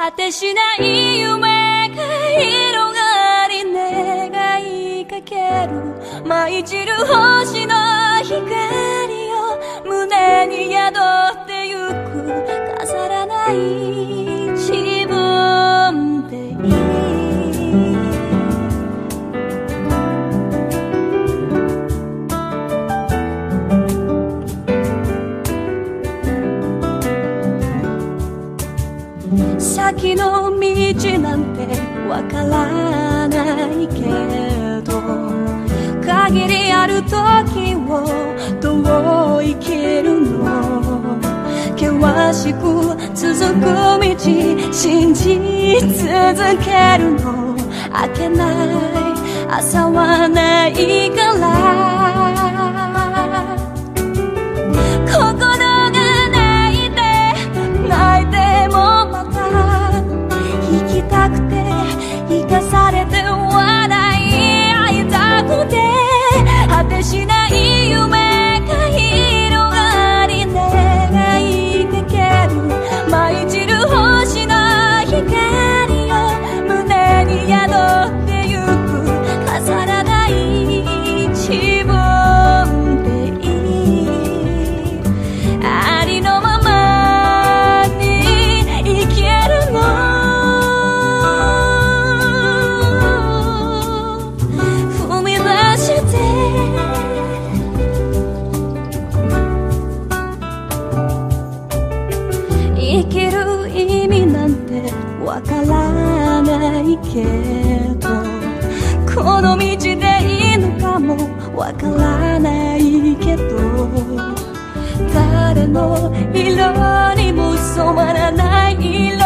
果てしない夢が広がり願いかける。舞い散るわからないけど限りある時をどう生きるの？険しく続く道信じ続けるの？明けない朝はないけどこの道でいいのかもわからないけど誰の色にも染まらない色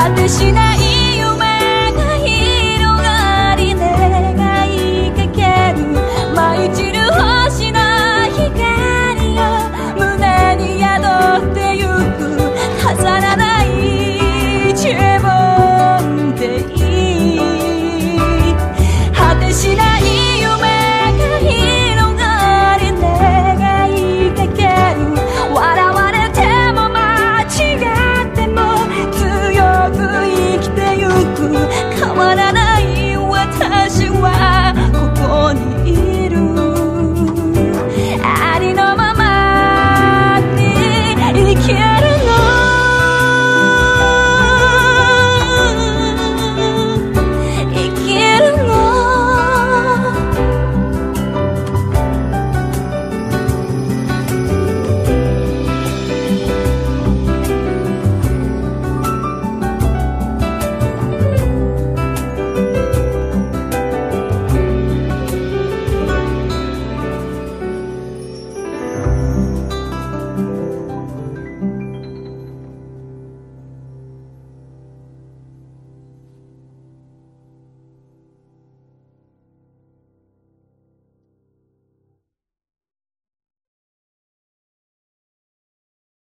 果てしない